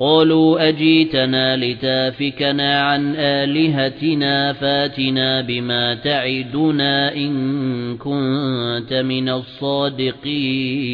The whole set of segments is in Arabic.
قالوا أجيتنا لتافكنا عن آلهتنا فاتنا بما تعدنا إن كنت من الصادقين.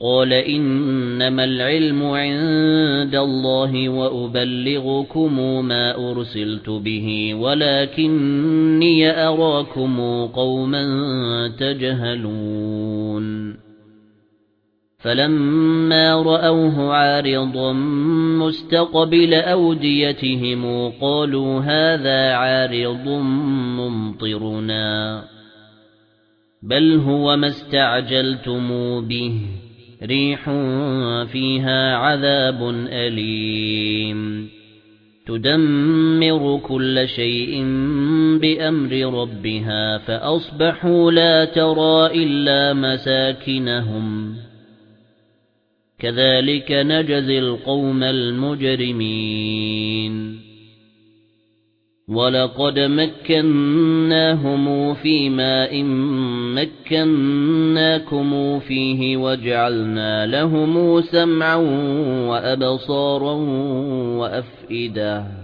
قال إنما العلم عند الله وأبلغكم ما أرسلت به ولكني أراكم قوما تجهلون. فَلَمَّا رَأَوْهُ عَارِضًا مُسْتَقْبِلَ أَوْدِيَتِهِمْ قَالُوا هَذَا عَارِضٌ مُمْطِرُنَا بَلْ هُوَ مَا اسْتَعْجَلْتُمْ بِهِ رِيحٌ فِيهَا عَذَابٌ أَلِيمٌ تُدَمِّرُ كُلَّ شَيْءٍ بِأَمْرِ رَبِّهَا فَأَصْبَحُوا لَا تَرَى إِلَّا مَسَاكِنَهُمْ كَذَلِكَ نَجْزِي الْقَوْمَ الْمُجْرِمِينَ. وَلَقَدْ مَكَّنَّاهُمْ فِي مَاءٍ مَكَّنَّاكُمْ فِيهِ وَجَعَلْنَا لَهُمْ سَمْعًا وَأَبْصَارًا وَأَفْئِدَةً.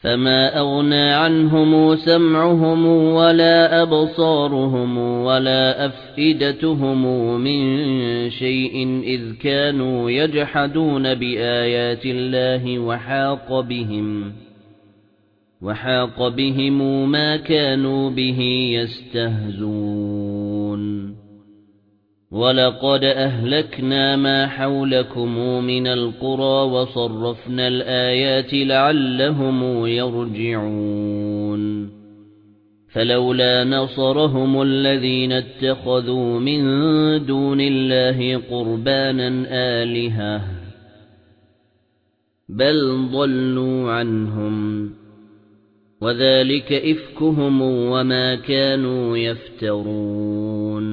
فَمَا أَغْنَى عَنْهُمْ سَمْعُهُمْ وَلَا أَبْصَارُهُمْ وَلَا أَفْئِدَتُهُمْ مِنْ شَيْءٍ إِذْ كَانُوا يَجْحَدُونَ بِآيَاتِ اللَّهِ وَحَاقَ بِهِمْ وَحَاقَ بِهِمْ مَا كَانُوا بِهِ يَسْتَهْزِئُونَ وَلَقَدْ أَهْلَكْنَا مَا حَوْلَكُمْ مِنَ الْقُرَى وَصَرَّفْنَا الْآيَاتِ لَعَلَّهُمْ يَرْجِعُونَ فَلَوْلَا نَصَرَهُمُ الَّذِينَ اتَّخَذُوا مِن دُونِ اللَّهِ قُرْبَانًا آلِهَةً بَلْ ضَلُّوا عَنْهُمْ وَذَلِكَ إِفْكُهُمْ وَمَا كَانُوا يَفْتَرُونَ